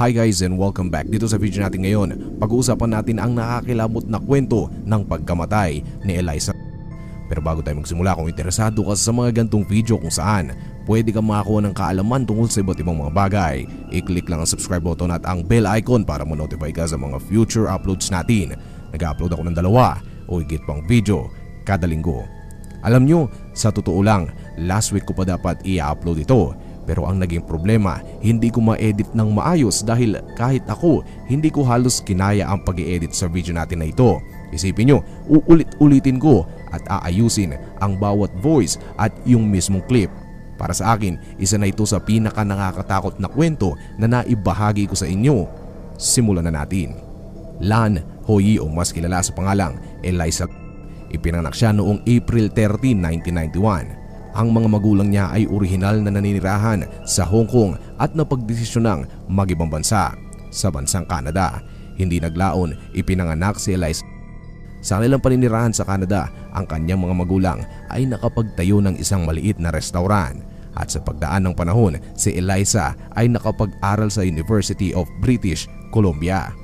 Hi guys and welcome back. Dito sa video natin ngayon, pag-uusapan natin ang nakakilabot na kwento ng pagkamatay ni Eliza. Pero bago tayo magsimula, kung interesado ka sa mga gantong video kung saan pwede kang makakuha ng kaalaman tungkol sa iba't ibang mga bagay, i-click lang ang subscribe button at ang bell icon para ma-notify ka sa mga future uploads natin. Nag-upload ako ng dalawa o higit pang video kada linggo. Alam nyo, sa totoo lang, last week ko pa dapat i-upload ito pero ang naging problema, hindi ko ma-edit ng maayos dahil kahit ako, hindi ko halos kinaya ang pag edit sa video natin na ito. Isipin nyo, uulit-ulitin ko at aayusin ang bawat voice at yung mismong clip. Para sa akin, isa na ito sa pinaka nakakatakot na kwento na naibahagi ko sa inyo. Simulan na natin. Lan Hoyi o mas kilala sa pangalang Eliza Ipinanganak siya noong April 13, 1991 ang mga magulang niya ay orihinal na naninirahan sa Hong Kong at napagdesisyonang mag-ibang bansa sa bansang Canada. Hindi naglaon, ipinanganak si Eliza. Sa kanilang paninirahan sa Canada, ang kanyang mga magulang ay nakapagtayo ng isang maliit na restaurant. At sa pagdaan ng panahon, si Eliza ay nakapag-aral sa University of British Columbia.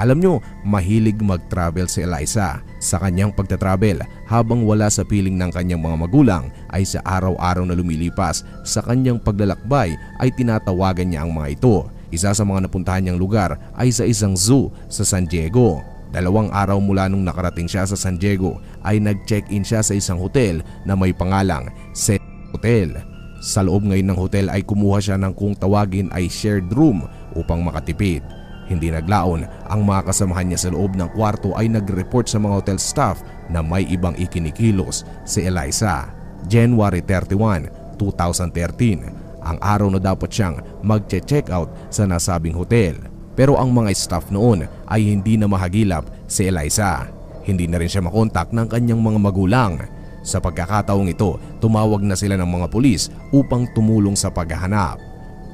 Alam nyo, mahilig mag-travel si Eliza. Sa kanyang pagta-travel, habang wala sa piling ng kanyang mga magulang, ay sa araw-araw na lumilipas sa kanyang paglalakbay ay tinatawagan niya ang mga ito. Isa sa mga napuntahan niyang lugar ay sa isang zoo sa San Diego. Dalawang araw mula nung nakarating siya sa San Diego ay nag-check-in siya sa isang hotel na may pangalang Set Hotel. Sa loob ngayon ng hotel ay kumuha siya ng kung tawagin ay shared room upang makatipid. Hindi naglaon, ang mga kasamahan niya sa loob ng kwarto ay nag-report sa mga hotel staff na may ibang ikinikilos si Eliza. January 31, 2013, ang araw na dapat siyang magche-check out sa nasabing hotel. Pero ang mga staff noon ay hindi na mahagilap si Eliza. Hindi na rin siya makontak ng kanyang mga magulang. Sa pagkakataong ito, tumawag na sila ng mga pulis upang tumulong sa paghahanap.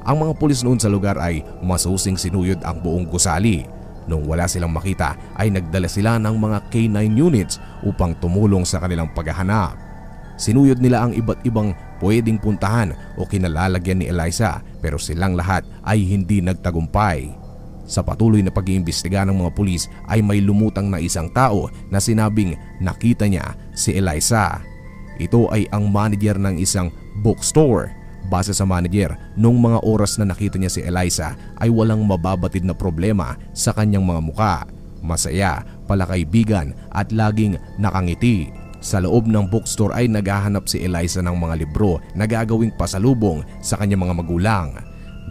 Ang mga pulis noon sa lugar ay masusing sinuyod ang buong gusali. Nung wala silang makita ay nagdala sila ng mga K9 units upang tumulong sa kanilang paghahanap. Sinuyod nila ang iba't ibang pwedeng puntahan o kinalalagyan ni Eliza pero silang lahat ay hindi nagtagumpay. Sa patuloy na pag-iimbestiga ng mga pulis ay may lumutang na isang tao na sinabing nakita niya si Eliza. Ito ay ang manager ng isang bookstore Base sa manager, nung mga oras na nakita niya si Eliza ay walang mababatid na problema sa kanyang mga muka. Masaya, palakaibigan at laging nakangiti. Sa loob ng bookstore ay naghahanap si Eliza ng mga libro na gagawing pasalubong sa kanyang mga magulang.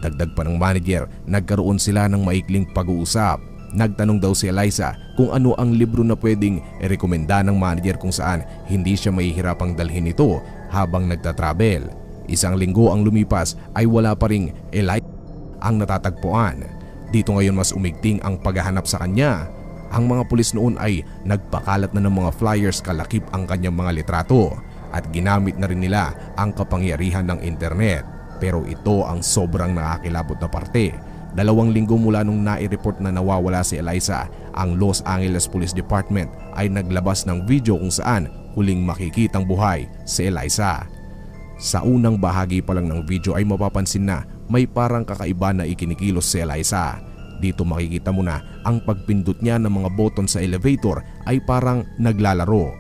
Dagdag pa ng manager, nagkaroon sila ng maikling pag-uusap. Nagtanong daw si Eliza kung ano ang libro na pwedeng irekomenda ng manager kung saan hindi siya mahihirapang dalhin ito habang nagtatravel. Isang linggo ang lumipas ay wala pa ring Eli ang natatagpuan. Dito ngayon mas umigting ang paghahanap sa kanya. Ang mga pulis noon ay nagpakalat na ng mga flyers kalakip ang kanyang mga litrato at ginamit na rin nila ang kapangyarihan ng internet. Pero ito ang sobrang nakakilabot na parte. Dalawang linggo mula nung nai-report na nawawala si Eliza, ang Los Angeles Police Department ay naglabas ng video kung saan huling makikitang buhay si Eliza. Sa unang bahagi pa lang ng video ay mapapansin na may parang kakaiba na ikinikilos si Eliza. Dito makikita mo na ang pagpindot niya ng mga button sa elevator ay parang naglalaro.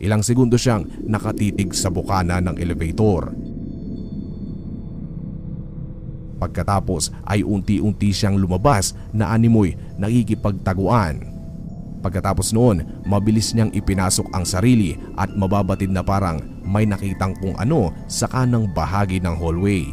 Ilang segundo siyang nakatitig sa bukana ng elevator. Pagkatapos ay unti-unti siyang lumabas na animoy nakikipagtaguan. Pagkatapos noon, mabilis niyang ipinasok ang sarili at mababatid na parang may nakitang kung ano sa kanang bahagi ng hallway.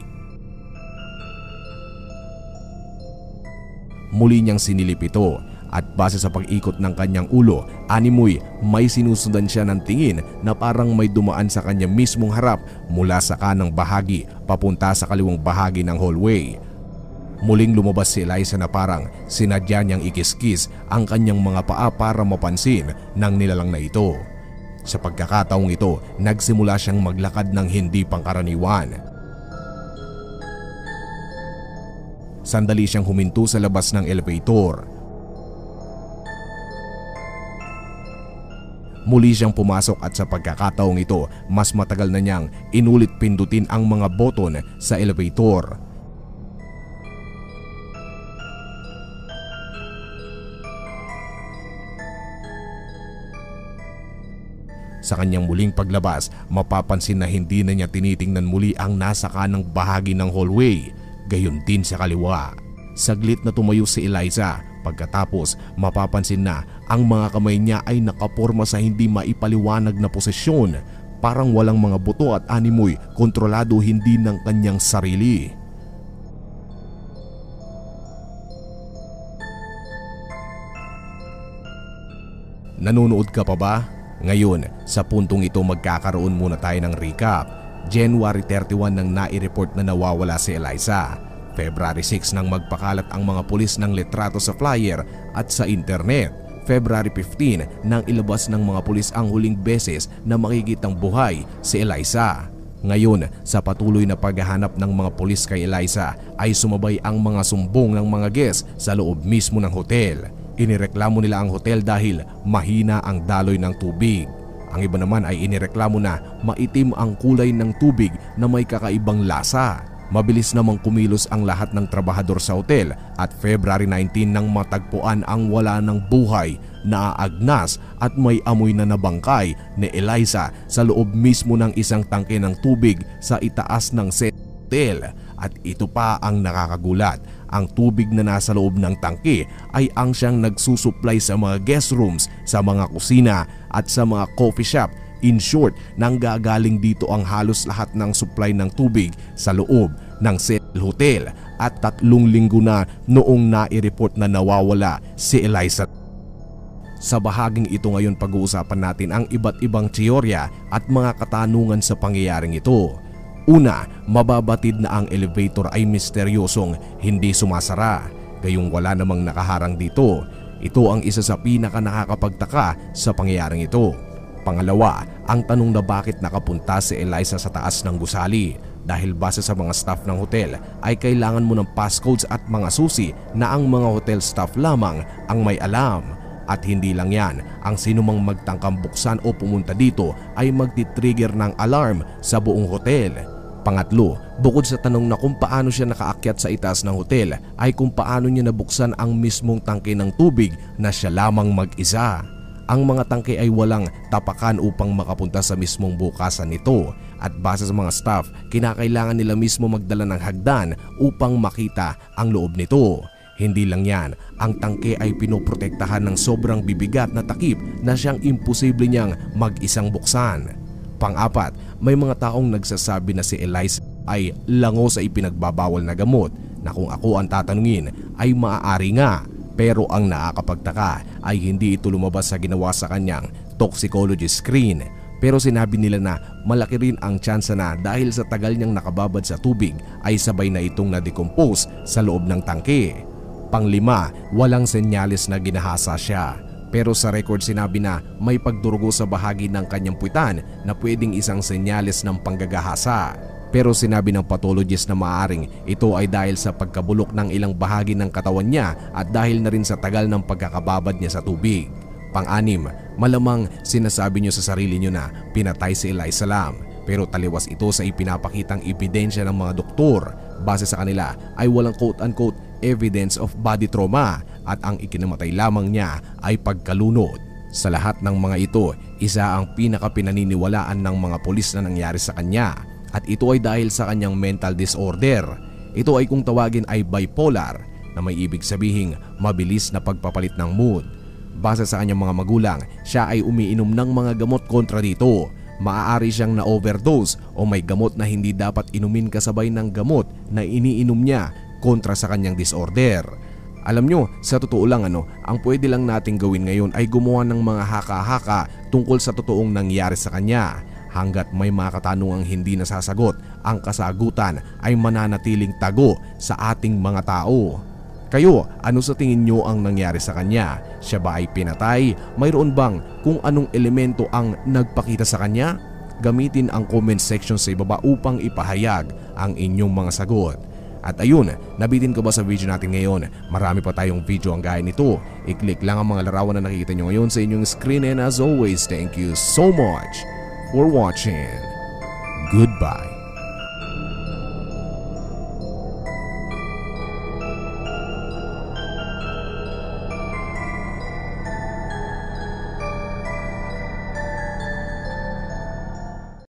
Muli niyang sinilip ito at base sa pag-ikot ng kanyang ulo, animoy may sinusundan siya ng tingin na parang may dumaan sa kanya mismong harap mula sa kanang bahagi papunta sa kaliwang bahagi ng hallway. Muling lumabas si Eliza na parang sinadya niyang ikiskis ang kanyang mga paa para mapansin ng nilalang na ito. Sa pagkakataong ito, nagsimula siyang maglakad ng hindi pangkaraniwan. Sandali siyang huminto sa labas ng elevator. Muli siyang pumasok at sa pagkakataong ito, mas matagal na niyang inulit pindutin ang mga boton sa elevator. Sa kanyang muling paglabas, mapapansin na hindi na niya tinitingnan muli ang nasa kanang bahagi ng hallway, gayon din sa kaliwa. Saglit na tumayo si Eliza pagkatapos mapapansin na ang mga kamay niya ay nakaporma sa hindi maipaliwanag na posisyon parang walang mga buto at animoy kontrolado hindi ng kanyang sarili. Nanonood ka pa ba? Ngayon, sa puntong ito magkakaroon muna tayo ng recap. January 31 nang nai-report na nawawala si Eliza. February 6 nang magpakalat ang mga pulis ng litrato sa flyer at sa internet. February 15 nang ilabas ng mga pulis ang huling beses na makikitang buhay si Eliza. Ngayon, sa patuloy na paghahanap ng mga pulis kay Eliza ay sumabay ang mga sumbong ng mga guests sa loob mismo ng hotel. Inireklamo nila ang hotel dahil mahina ang daloy ng tubig. Ang iba naman ay inireklamo na maitim ang kulay ng tubig na may kakaibang lasa. Mabilis namang kumilos ang lahat ng trabahador sa hotel at February 19 nang matagpuan ang wala ng buhay, naaagnas at may amoy na nabangkay ni Eliza sa loob mismo ng isang tangke ng tubig sa itaas ng hotel. At ito pa ang nakakagulat ang tubig na nasa loob ng tangke ay ang siyang nagsusupply sa mga guest rooms, sa mga kusina at sa mga coffee shop. In short, nanggagaling dito ang halos lahat ng supply ng tubig sa loob ng Cecil Hotel at tatlong linggo na noong nai-report na nawawala si Eliza. Sa bahaging ito ngayon pag-uusapan natin ang iba't ibang teorya at mga katanungan sa pangyayaring ito. Una, mababatid na ang elevator ay misteryosong hindi sumasara, gayong wala namang nakaharang dito. Ito ang isa sa pinaka nakakapagtaka sa pangyayaring ito. Pangalawa, ang tanong na bakit nakapunta si Eliza sa taas ng gusali dahil base sa mga staff ng hotel ay kailangan mo ng passcodes at mga susi na ang mga hotel staff lamang ang may alam. At hindi lang yan, ang sinumang magtangkang buksan o pumunta dito ay magti-trigger ng alarm sa buong hotel. Pangatlo, bukod sa tanong na kung paano siya nakaakyat sa itaas ng hotel ay kung paano niya nabuksan ang mismong tangke ng tubig na siya lamang mag-isa. Ang mga tangke ay walang tapakan upang makapunta sa mismong bukasan nito at base sa mga staff, kinakailangan nila mismo magdala ng hagdan upang makita ang loob nito. Hindi lang yan, ang tangke ay pinoprotektahan ng sobrang bibigat na takip na siyang imposible niyang mag-isang buksan. Pang-apat, may mga taong nagsasabi na si Eliza ay lango sa ipinagbabawal na gamot na kung ako ang tatanungin ay maaari nga pero ang nakakapagtaka ay hindi ito lumabas sa ginawa sa kanyang toxicology screen pero sinabi nila na malaki rin ang tsansa na dahil sa tagal niyang nakababad sa tubig ay sabay na itong na-decompose sa loob ng tangke. Panglima, walang senyales na ginahasa siya pero sa record sinabi na may pagdurugo sa bahagi ng kanyang puwitan na pwedeng isang senyales ng panggagahasa. Pero sinabi ng pathologist na maaring ito ay dahil sa pagkabulok ng ilang bahagi ng katawan niya at dahil na rin sa tagal ng pagkakababad niya sa tubig. Pang-anim, malamang sinasabi niyo sa sarili niyo na pinatay si Eliza Lam pero taliwas ito sa ipinapakitang ebidensya ng mga doktor. Base sa kanila ay walang quote-unquote evidence of body trauma at ang ikinamatay lamang niya ay pagkalunod. Sa lahat ng mga ito, isa ang pinakapinaniniwalaan ng mga pulis na nangyari sa kanya at ito ay dahil sa kanyang mental disorder. Ito ay kung tawagin ay bipolar na may ibig sabihing mabilis na pagpapalit ng mood. Base sa kanyang mga magulang, siya ay umiinom ng mga gamot kontra dito. Maaari siyang na-overdose o may gamot na hindi dapat inumin kasabay ng gamot na iniinom niya kontra sa kanyang disorder. Alam nyo, sa totoo lang ano, ang pwede lang nating gawin ngayon ay gumawa ng mga haka-haka tungkol sa totoong nangyari sa kanya. Hanggat may mga katanungang hindi nasasagot, ang kasagutan ay mananatiling tago sa ating mga tao. Kayo, ano sa tingin nyo ang nangyari sa kanya? Siya ba ay pinatay? Mayroon bang kung anong elemento ang nagpakita sa kanya? Gamitin ang comment section sa ibaba upang ipahayag ang inyong mga sagot. At ayun, nabitin ko ba sa video natin ngayon? Marami pa tayong video ang gaya nito. I-click lang ang mga larawan na nakikita nyo ngayon sa inyong screen and as always, thank you so much for watching. Goodbye.